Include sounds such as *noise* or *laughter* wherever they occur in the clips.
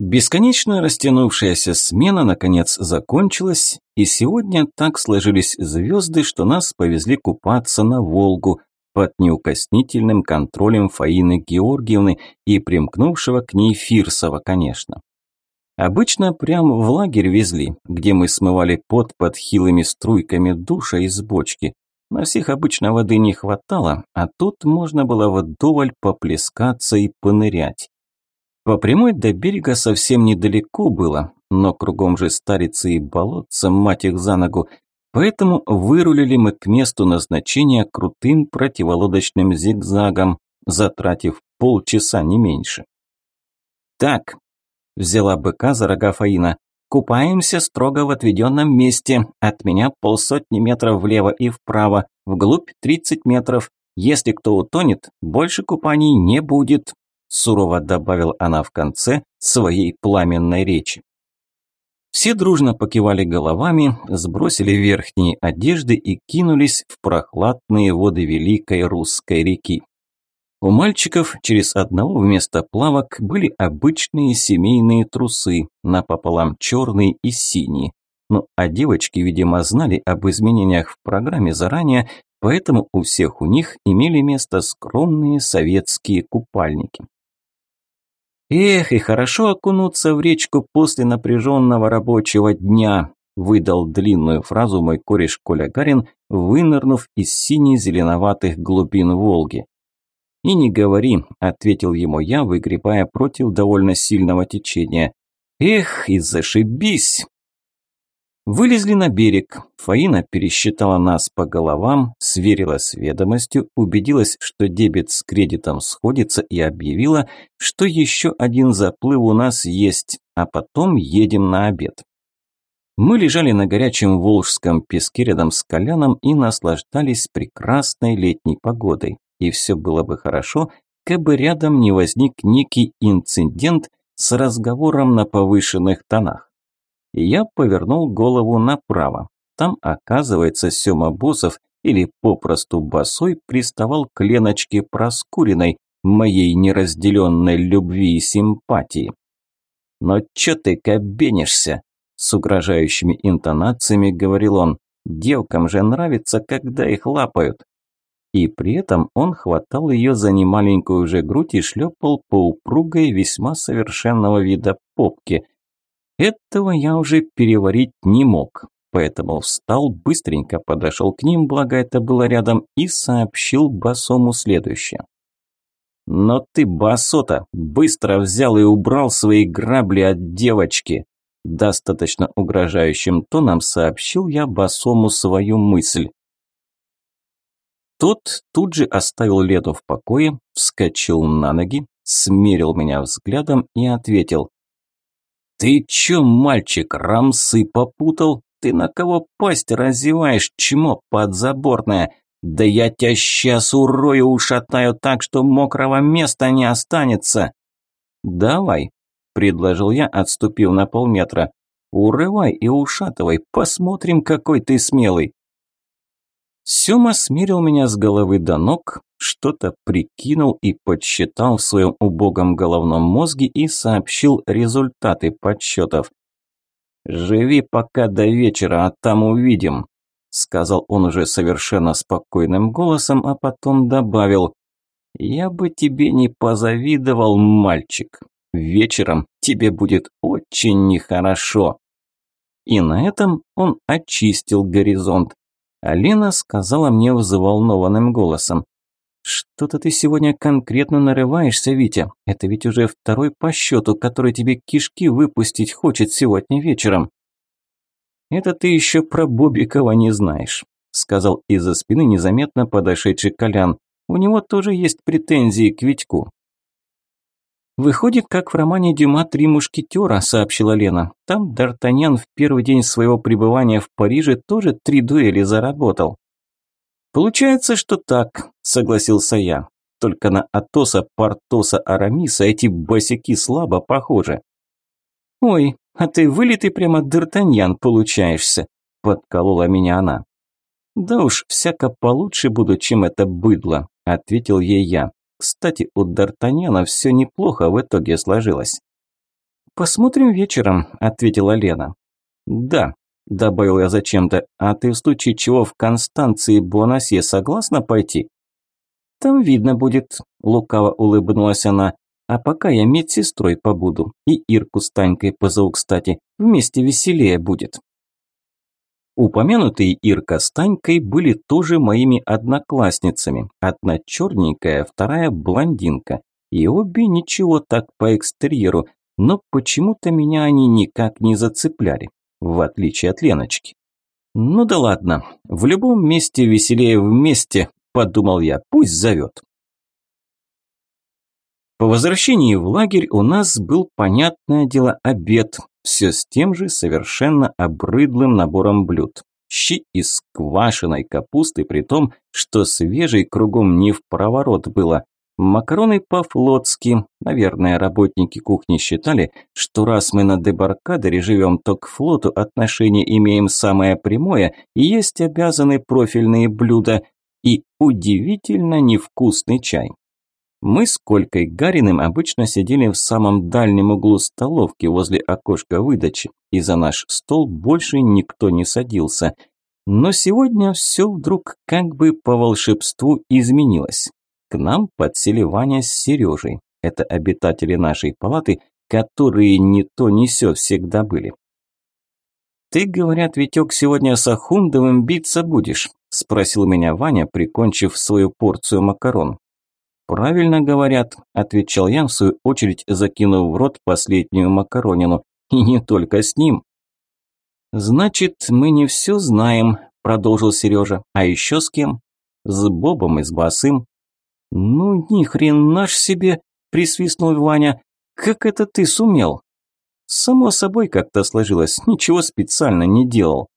Бесконечно растянувшаяся смена наконец закончилась, и сегодня так сложились звезды, что нас повезли купаться на Волгу под неукоснительным контролем Фаины Георгиевны и примкнувшего к ней Фирсова, конечно. Обычно прям в лагерь везли, где мы смывали пот под хилыми струйками душа из бочки. На всех обычно воды не хватало, а тут можно было вдоволь поплескаться и понырять. По прямой до берега совсем недалеко было, но кругом же старицы и болотца, мать их за ногу, поэтому вырулили мы к месту назначения крутым противолодочным зигзагом, затратив полчаса не меньше. «Так», – взяла быка за рога Фаина, – «купаемся строго в отведенном месте, от меня полсотни метров влево и вправо, вглубь 30 метров, если кто утонет, больше купаний не будет, сурово добавила она в конце своей пламенной речи. Все дружно покивали головами, сбросили верхние одежды и кинулись в прохладные воды великой русской реки. У мальчиков через одного вместо плавок были обычные семейные трусы, напополам черные и синие. Ну, а девочки, видимо, знали об изменениях в программе заранее, поэтому у всех у них имели место скромные советские купальники. «Эх, и хорошо окунуться в речку после напряженного рабочего дня», выдал длинную фразу мой кореш Коля Гарин, вынырнув из сине-зеленоватых глубин Волги. «И не говори», – ответил ему я, выгребая против довольно сильного течения. «Эх, и зашибись!» Вылезли на берег. Фаина пересчитала нас по головам, сверила с ведомостью, убедилась, что дебет с кредитом сходится и объявила, что еще один заплыв у нас есть, а потом едем на обед. Мы лежали на горячем волжском песке рядом с Коляном и наслаждались прекрасной летней погодой. И все было бы хорошо, как бы рядом не возник некий инцидент с разговором на повышенных тонах я повернул голову направо. Там, оказывается, Сёма Босов или попросту Босой приставал к Леночке Проскуриной, моей неразделенной любви и симпатии. «Но чё ты кабенишься?» – с угрожающими интонациями говорил он. «Девкам же нравится, когда их лапают». И при этом он хватал ее за немаленькую же грудь и шлепал по упругой, весьма совершенного вида попке – этого я уже переварить не мог, поэтому встал, быстренько подошел к ним, благо это было рядом, и сообщил Басому следующее. «Но ты, Басота, быстро взял и убрал свои грабли от девочки!» Достаточно угрожающим тоном сообщил я Басому свою мысль. Тот тут же оставил Леду в покое, вскочил на ноги, смерил меня взглядом и ответил. «Ты чё, мальчик, рамсы попутал? Ты на кого пасть разеваешь, чмо подзаборное? Да я тебя сейчас урою ушатаю так, что мокрого места не останется!» «Давай», – предложил я, отступив на полметра. «Урывай и ушатывай, посмотрим, какой ты смелый». Сёма смирил меня с головы до ног, что-то прикинул и подсчитал в своем убогом головном мозге и сообщил результаты подсчетов. «Живи пока до вечера, а там увидим», – сказал он уже совершенно спокойным голосом, а потом добавил. «Я бы тебе не позавидовал, мальчик. Вечером тебе будет очень нехорошо». И на этом он очистил горизонт. Алина сказала мне взволнованным голосом. «Что-то ты сегодня конкретно нарываешься, Витя. Это ведь уже второй по счету, который тебе кишки выпустить хочет сегодня вечером». «Это ты еще про Бобикова не знаешь», – сказал из-за спины незаметно подошедший Колян. «У него тоже есть претензии к Витьку». «Выходит, как в романе Дюма «Три мушкетера», – сообщила Лена. Там Д'Артаньян в первый день своего пребывания в Париже тоже три дуэли заработал. «Получается, что так», – согласился я. «Только на Атоса, Портоса, Арамиса эти босяки слабо похожи». «Ой, а ты вылитый прямо Д'Артаньян получаешься», – подколола меня она. «Да уж, всяко получше буду, чем это быдло», – ответил ей я. Кстати, у Д'Артаньяна все неплохо в итоге сложилось. посмотрим вечером», – ответила Лена. «Да», – добавил я зачем-то, – «а ты в случае чего в Констанции Бонасье согласна пойти?» «Там видно будет», – лукаво улыбнулась она. «А пока я медсестрой побуду. И Ирку с Танькой позову, кстати. Вместе веселее будет». Упомянутые Ирка с Танькой были тоже моими одноклассницами. Одна черненькая, вторая блондинка. И обе ничего так по экстерьеру, но почему-то меня они никак не зацепляли, в отличие от Леночки. Ну да ладно, в любом месте веселее вместе, подумал я, пусть зовет. По возвращении в лагерь у нас был, понятное дело, обед, все с тем же совершенно обрыдлым набором блюд. Щи из квашеной капусты, при том, что свежей кругом не в проворот было. Макароны по-флотски. Наверное, работники кухни считали, что раз мы на дебаркадере живем, то к флоту отношение имеем самое прямое и есть обязаны профильные блюда и удивительно невкусный чай. Мы с Колькой Гариным обычно сидели в самом дальнем углу столовки возле окошка выдачи, и за наш стол больше никто не садился. Но сегодня все вдруг как бы по волшебству изменилось. К нам подсели Ваня с Сережей. Это обитатели нашей палаты, которые не то не сё всегда были. «Ты, говорят, Витек, сегодня с Ахундовым биться будешь?» – спросил меня Ваня, прикончив свою порцию макарон. «Правильно говорят», – отвечал я, в свою очередь закинув в рот последнюю макаронину. «И не только с ним». «Значит, мы не все знаем», – продолжил Сережа. «А еще с кем?» «С Бобом и с Басым». «Ну, ни хрена ж себе!» – присвистнул Ваня. «Как это ты сумел?» «Само собой как-то сложилось, ничего специально не делал».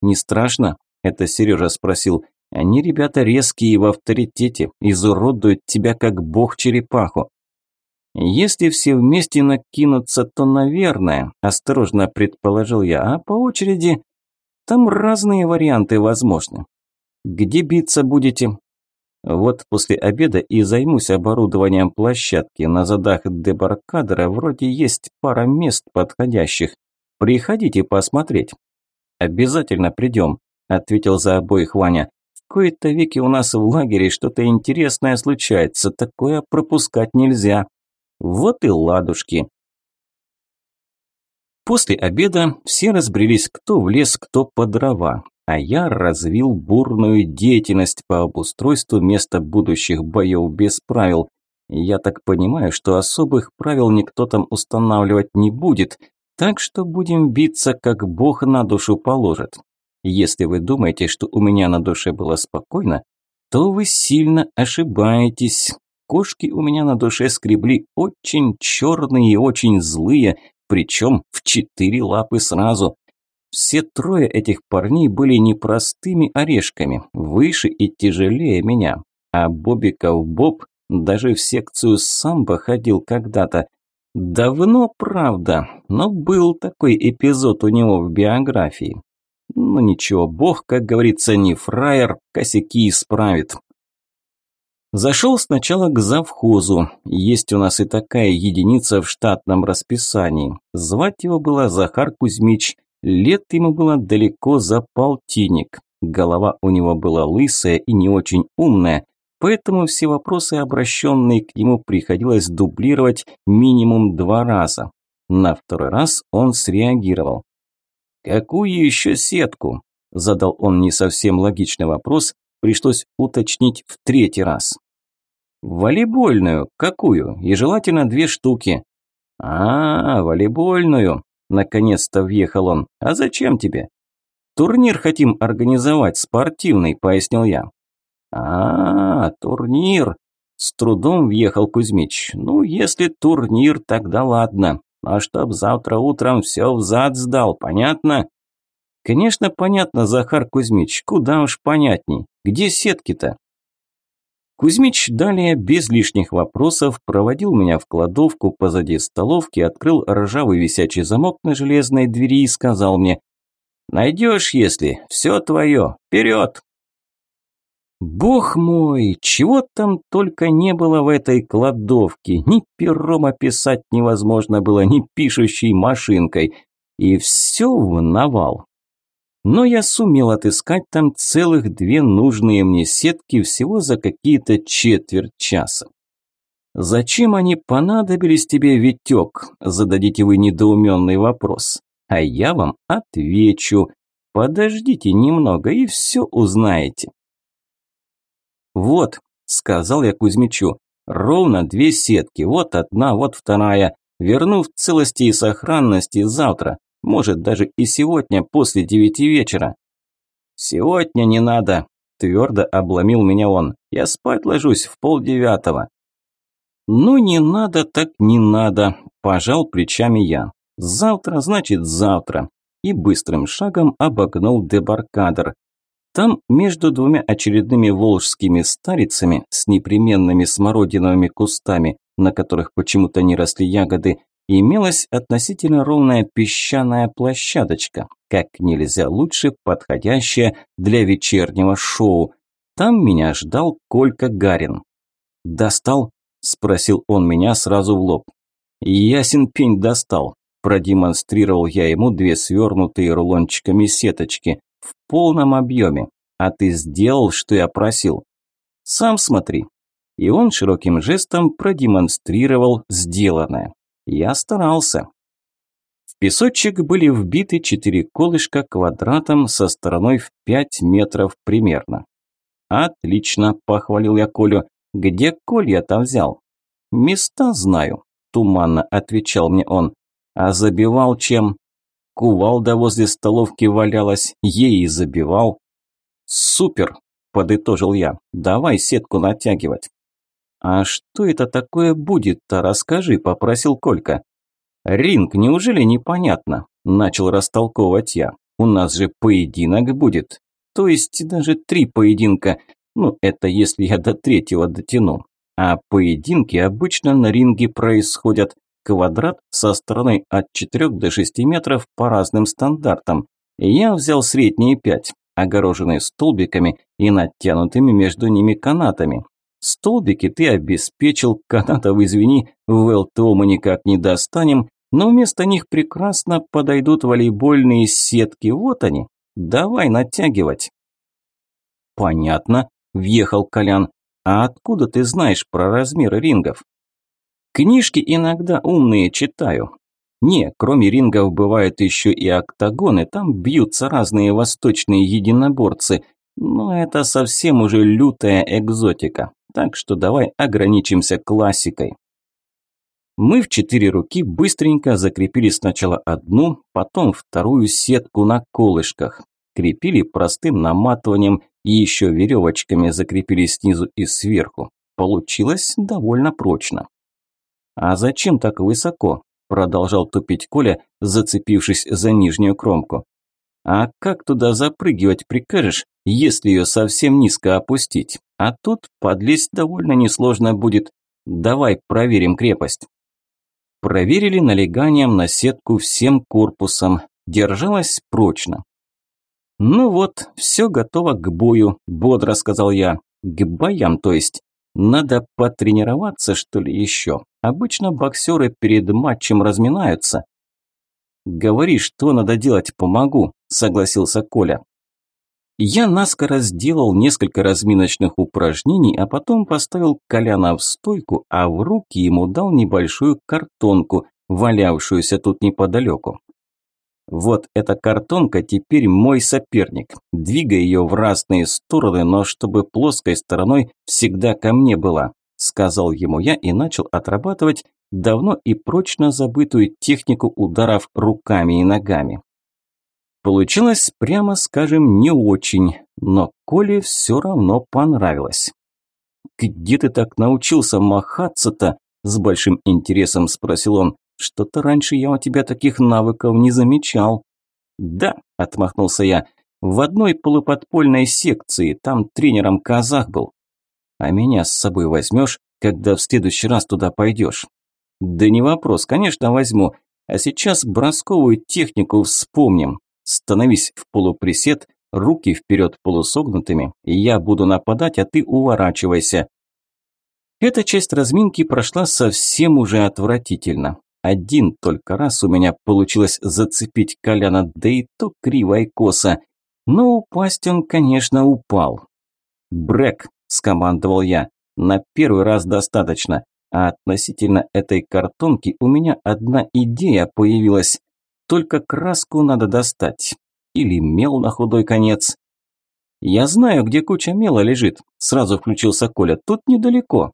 «Не страшно?» – это Сережа спросил. Они, ребята, резкие и в авторитете, изуродуют тебя как бог черепаху. Если все вместе накинутся, то, наверное, осторожно предположил я, а по очереди там разные варианты возможны. Где биться будете? Вот после обеда и займусь оборудованием площадки. На задах дебаркадера вроде есть пара мест подходящих. Приходите посмотреть. Обязательно придем, ответил за обоих Ваня кои-то веки у нас в лагере что-то интересное случается, такое пропускать нельзя. Вот и ладушки. После обеда все разбрелись кто в лес, кто по дрова, а я развил бурную деятельность по обустройству места будущих боев без правил. Я так понимаю, что особых правил никто там устанавливать не будет, так что будем биться, как Бог на душу положит. Если вы думаете, что у меня на душе было спокойно, то вы сильно ошибаетесь. Кошки у меня на душе скребли очень черные и очень злые, причем в четыре лапы сразу. Все трое этих парней были непростыми орешками, выше и тяжелее меня. А Бобиков Боб даже в секцию самбо ходил когда-то. Давно, правда, но был такой эпизод у него в биографии. Ну ничего, бог, как говорится, не фраер, косяки исправит. Зашел сначала к завхозу. Есть у нас и такая единица в штатном расписании. Звать его было Захар Кузьмич. Лет ему было далеко за полтинник. Голова у него была лысая и не очень умная, поэтому все вопросы, обращенные к нему, приходилось дублировать минимум два раза. На второй раз он среагировал. «Какую еще сетку?» – задал он не совсем логичный вопрос, пришлось уточнить в третий раз. «Волейбольную. Какую? И желательно две штуки». «А, волейбольную!» – наконец-то въехал он. «А зачем тебе?» «Турнир хотим организовать, спортивный», – пояснил я. «А, турнир!» – с трудом въехал Кузьмич. «Ну, если турнир, тогда ладно а чтоб завтра утром все взад сдал, понятно?» «Конечно, понятно, Захар Кузьмич, куда уж понятней. Где сетки-то?» Кузьмич далее, без лишних вопросов, проводил меня в кладовку позади столовки, открыл ржавый висячий замок на железной двери и сказал мне «Найдешь, если, все твое, вперед!» Бог мой, чего там только не было в этой кладовке. Ни пером описать невозможно было, ни пишущей машинкой. И все в навал. Но я сумел отыскать там целых две нужные мне сетки всего за какие-то четверть часа. «Зачем они понадобились тебе, Витек?» – зададите вы недоуменный вопрос. А я вам отвечу. Подождите немного и все узнаете. «Вот», – сказал я Кузьмичу, – «ровно две сетки, вот одна, вот вторая. Верну в целости и сохранности завтра, может даже и сегодня после девяти вечера». «Сегодня не надо», – твердо обломил меня он. «Я спать ложусь в полдевятого». «Ну не надо, так не надо», – пожал плечами я. «Завтра, значит завтра». И быстрым шагом обогнул дебаркадер. Там между двумя очередными волжскими старицами с непременными смородиновыми кустами, на которых почему-то не росли ягоды, имелась относительно ровная песчаная площадочка, как нельзя лучше подходящая для вечернего шоу. Там меня ждал Колька Гарин. «Достал?» – спросил он меня сразу в лоб. «Ясен пень достал», – продемонстрировал я ему две свернутые рулончиками сеточки в полном объеме. «А ты сделал, что я просил?» «Сам смотри». И он широким жестом продемонстрировал сделанное. Я старался. В песочек были вбиты четыре колышка квадратом со стороной в пять метров примерно. «Отлично», – похвалил я Колю. Где колья-то взял? Места знаю, туманно отвечал мне он. А забивал чем? Кувалда возле столовки валялась, ей и забивал. Супер, подытожил я. Давай сетку натягивать. А что это такое будет-то, расскажи, попросил Колька. Ринг, неужели непонятно? Начал растолковывать я. У нас же поединок будет. То есть даже три поединка. Ну, это если я до третьего дотяну. А поединки обычно на ринге происходят квадрат со стороной от 4 до 6 метров по разным стандартам. Я взял средние 5, огороженные столбиками и натянутыми между ними канатами. Столбики ты обеспечил, *laughs* канатов, извини, в ЛТО мы никак не достанем, но вместо них прекрасно подойдут волейбольные сетки. Вот они. Давай натягивать. Понятно, въехал Колян. А откуда ты знаешь про размеры рингов? Книжки иногда умные читаю. Не, кроме рингов бывают еще и октагоны, там бьются разные восточные единоборцы. Но это совсем уже лютая экзотика. Так что давай ограничимся классикой. Мы в четыре руки быстренько закрепили сначала одну, потом вторую сетку на колышках. Крепили простым наматыванием и еще веревочками закрепили снизу и сверху. Получилось довольно прочно. «А зачем так высоко?» – продолжал тупить Коля, зацепившись за нижнюю кромку. «А как туда запрыгивать прикажешь, если ее совсем низко опустить? А тут подлезть довольно несложно будет. Давай проверим крепость». Проверили налеганием на сетку всем корпусом. Держалась прочно. «Ну вот, все готово к бою», – бодро сказал я. «К боям, то есть. Надо потренироваться, что ли, еще. Обычно боксеры перед матчем разминаются». «Говори, что надо делать, помогу», – согласился Коля. Я наскоро сделал несколько разминочных упражнений, а потом поставил Коляна в стойку, а в руки ему дал небольшую картонку, валявшуюся тут неподалеку. Вот эта картонка теперь мой соперник. Двигай ее в разные стороны, но чтобы плоской стороной всегда ко мне была, сказал ему я и начал отрабатывать давно и прочно забытую технику ударов руками и ногами. Получилось, прямо скажем, не очень, но Коле все равно понравилось. «Где ты так научился махаться-то?» – с большим интересом спросил он. Что-то раньше я у тебя таких навыков не замечал. Да, отмахнулся я. В одной полуподпольной секции, там тренером казах был. А меня с собой возьмешь, когда в следующий раз туда пойдешь? Да не вопрос, конечно возьму. А сейчас бросковую технику вспомним. Становись в полуприсед, Руки вперед полусогнутыми, и я буду нападать, а ты уворачивайся. Эта часть разминки прошла совсем уже отвратительно. Один только раз у меня получилось зацепить Коляна, да и то криво и. Но упасть он, конечно, упал. «Брэк», – скомандовал я, – «на первый раз достаточно. А относительно этой картонки у меня одна идея появилась. Только краску надо достать. Или мел на худой конец». «Я знаю, где куча мела лежит», – сразу включился Коля. «Тут недалеко».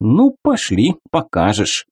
«Ну, пошли, покажешь».